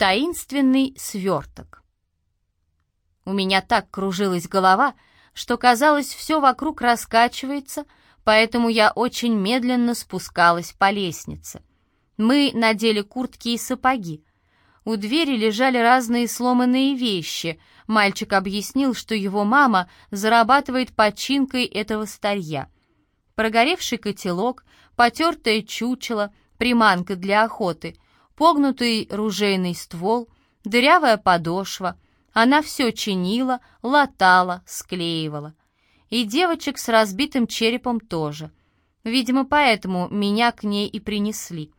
Таинственный сверток. У меня так кружилась голова, что казалось, все вокруг раскачивается, поэтому я очень медленно спускалась по лестнице. Мы надели куртки и сапоги. У двери лежали разные сломанные вещи. Мальчик объяснил, что его мама зарабатывает починкой этого старья. Прогоревший котелок, потертое чучело, приманка для охоты — погнутый ружейный ствол, дырявая подошва. Она все чинила, латала, склеивала. И девочек с разбитым черепом тоже. Видимо, поэтому меня к ней и принесли.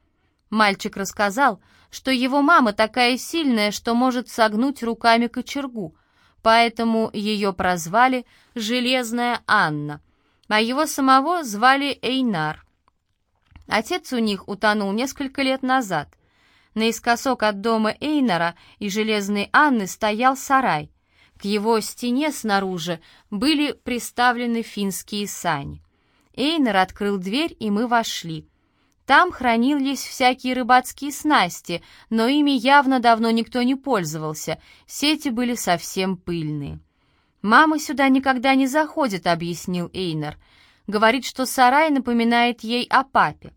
Мальчик рассказал, что его мама такая сильная, что может согнуть руками кочергу, поэтому ее прозвали «Железная Анна», а его самого звали Эйнар. Отец у них утонул несколько лет назад. Наискосок от дома Эйнора и Железной Анны стоял сарай. К его стене снаружи были приставлены финские сани. Эйнер открыл дверь, и мы вошли. Там хранились всякие рыбацкие снасти, но ими явно давно никто не пользовался, сети были совсем пыльные. «Мама сюда никогда не заходит», — объяснил Эйнер. «Говорит, что сарай напоминает ей о папе.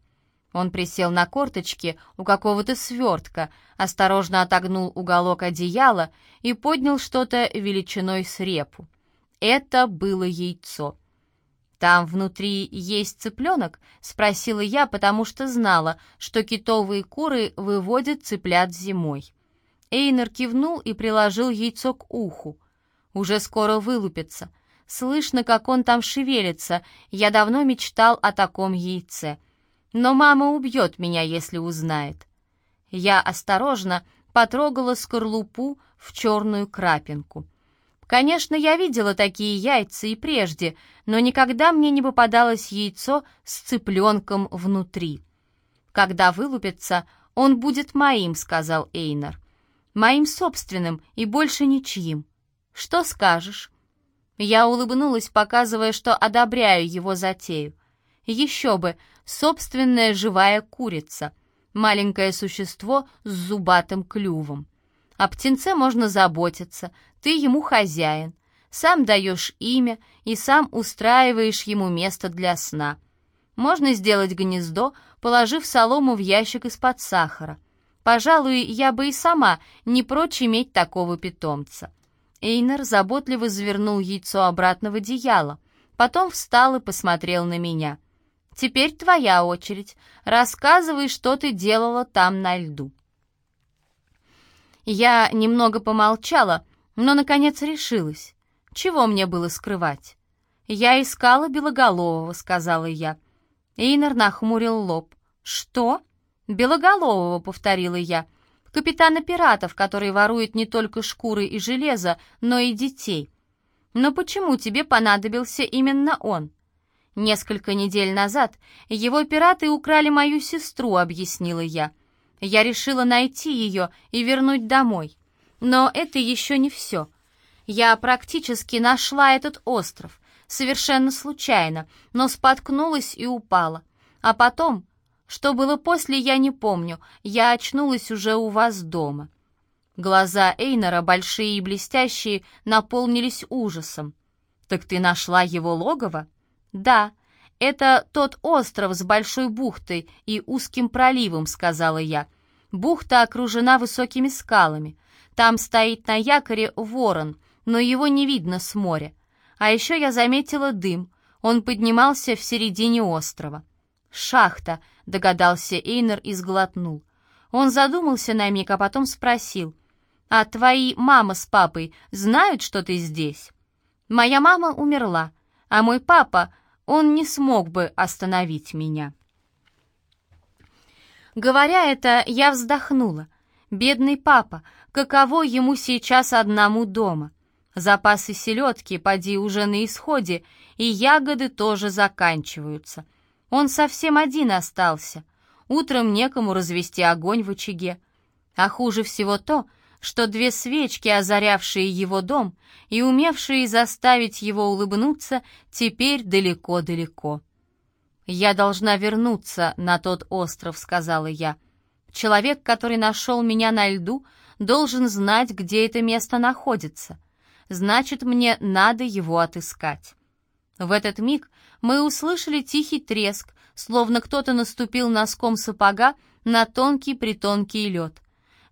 Он присел на корточки у какого-то свертка, осторожно отогнул уголок одеяла и поднял что-то величиной с репу. Это было яйцо. «Там внутри есть цыпленок?» — спросила я, потому что знала, что китовые куры выводят цыплят зимой. Эйнер кивнул и приложил яйцо к уху. «Уже скоро вылупится. Слышно, как он там шевелится. Я давно мечтал о таком яйце». Но мама убьет меня, если узнает. Я осторожно потрогала скорлупу в черную крапинку. Конечно, я видела такие яйца и прежде, но никогда мне не попадалось яйцо с цыпленком внутри. «Когда вылупится, он будет моим», — сказал Эйнар. «Моим собственным и больше ничьим. Что скажешь?» Я улыбнулась, показывая, что одобряю его затею. Еще бы, собственная живая курица, маленькое существо с зубатым клювом. О птенце можно заботиться, ты ему хозяин, сам даешь имя и сам устраиваешь ему место для сна. Можно сделать гнездо, положив солому в ящик из-под сахара. Пожалуй, я бы и сама не прочь иметь такого питомца. Эйнер заботливо завернул яйцо обратно в одеяло, потом встал и посмотрел на меня. Теперь твоя очередь. Рассказывай, что ты делала там на льду». Я немного помолчала, но, наконец, решилась. Чего мне было скрывать? «Я искала Белоголового», — сказала я. Эйнер нахмурил лоб. «Что?» «Белоголового», — повторила я. «Капитана пиратов, который ворует не только шкуры и железо, но и детей». «Но почему тебе понадобился именно он?» «Несколько недель назад его пираты украли мою сестру», — объяснила я. «Я решила найти ее и вернуть домой. Но это еще не все. Я практически нашла этот остров, совершенно случайно, но споткнулась и упала. А потом, что было после, я не помню, я очнулась уже у вас дома». Глаза Эйнора, большие и блестящие, наполнились ужасом. «Так ты нашла его логово?» «Да, это тот остров с большой бухтой и узким проливом», — сказала я. «Бухта окружена высокими скалами. Там стоит на якоре ворон, но его не видно с моря. А еще я заметила дым. Он поднимался в середине острова». «Шахта», — догадался Эйнер и сглотнул. Он задумался на миг, а потом спросил. «А твои мама с папой знают, что ты здесь?» «Моя мама умерла, а мой папа он не смог бы остановить меня. Говоря это, я вздохнула. Бедный папа, каково ему сейчас одному дома? Запасы селедки, поди, уже на исходе, и ягоды тоже заканчиваются. Он совсем один остался. Утром некому развести огонь в очаге. А хуже всего то, что две свечки, озарявшие его дом и умевшие заставить его улыбнуться, теперь далеко-далеко. «Я должна вернуться на тот остров», — сказала я. Человек, который нашел меня на льду, должен знать, где это место находится. Значит, мне надо его отыскать. В этот миг мы услышали тихий треск, словно кто-то наступил носком сапога на тонкий-притонкий лед.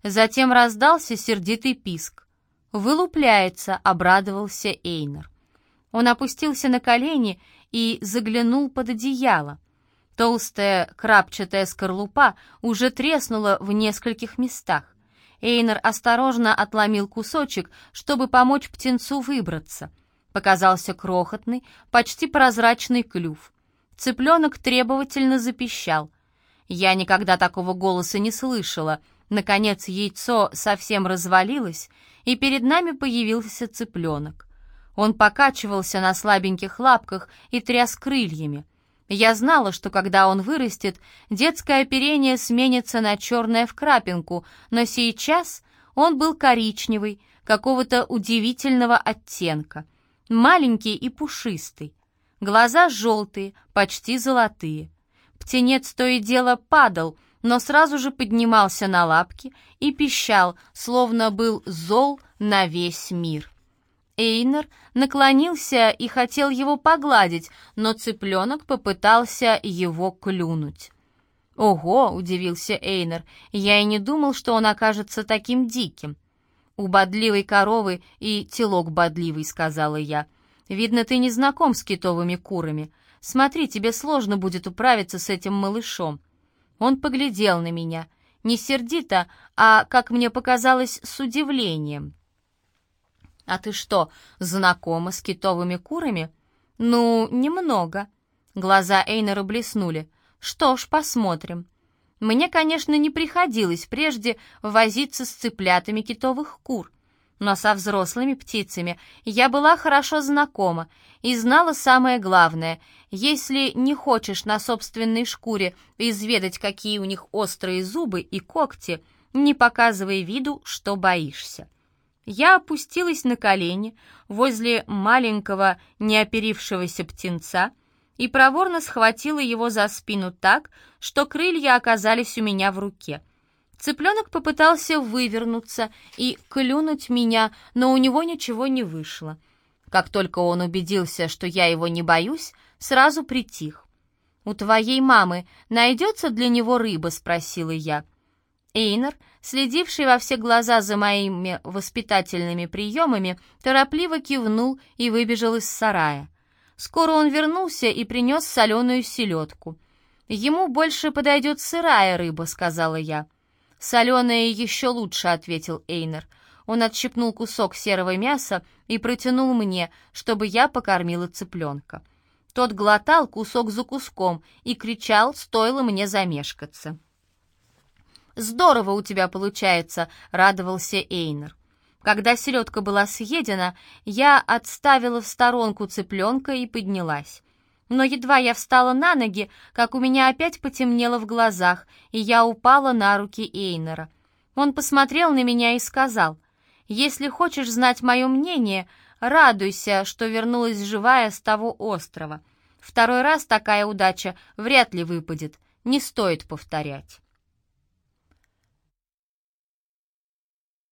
Затем раздался сердитый писк. «Вылупляется», — обрадовался Эйнер. Он опустился на колени и заглянул под одеяло. Толстая крапчатая скорлупа уже треснула в нескольких местах. Эйнер осторожно отломил кусочек, чтобы помочь птенцу выбраться. Показался крохотный, почти прозрачный клюв. Цыпленок требовательно запищал. Я никогда такого голоса не слышала. Наконец яйцо совсем развалилось, и перед нами появился цыпленок. Он покачивался на слабеньких лапках и тряс крыльями. Я знала, что когда он вырастет, детское оперение сменится на черное в крапинку, но сейчас он был коричневый, какого-то удивительного оттенка, маленький и пушистый. Глаза желтые, почти золотые. Птенец то и дело падал, но сразу же поднимался на лапки и пищал, словно был зол на весь мир. Эйнер наклонился и хотел его погладить, но цыпленок попытался его клюнуть. «Ого!» — удивился Эйнер. «Я и не думал, что он окажется таким диким». «У бодливой коровы и телок бодливый», — сказала я. «Видно, ты не знаком с китовыми курами. Смотри, тебе сложно будет управиться с этим малышом». Он поглядел на меня, не сердито, а, как мне показалось, с удивлением. «А ты что, знакома с китовыми курами?» «Ну, немного». Глаза Эйнера блеснули. «Что ж, посмотрим». Мне, конечно, не приходилось прежде возиться с цыплятами китовых кур, но со взрослыми птицами я была хорошо знакома и знала самое главное. Если не хочешь на собственной шкуре изведать, какие у них острые зубы и когти, не показывай виду, что боишься. Я опустилась на колени возле маленького неоперившегося птенца и проворно схватила его за спину так, что крылья оказались у меня в руке. Цыпленок попытался вывернуться и клюнуть меня, но у него ничего не вышло. Как только он убедился, что я его не боюсь, сразу притих. «У твоей мамы найдется для него рыба?» — спросила я. Эйнер, следивший во все глаза за моими воспитательными приемами, торопливо кивнул и выбежал из сарая. Скоро он вернулся и принес соленую селедку. «Ему больше подойдет сырая рыба», — сказала я. «Соленая еще лучше», — ответил Эйнер. Он отщипнул кусок серого мяса и протянул мне, чтобы я покормила цыпленка. Тот глотал кусок за куском и кричал, стоило мне замешкаться. «Здорово у тебя получается», — радовался Эйнер. Когда селедка была съедена, я отставила в сторонку цыпленка и поднялась. Но едва я встала на ноги, как у меня опять потемнело в глазах, и я упала на руки Эйнера. Он посмотрел на меня и сказал, «Если хочешь знать мое мнение, радуйся, что вернулась живая с того острова. Второй раз такая удача вряд ли выпадет, не стоит повторять».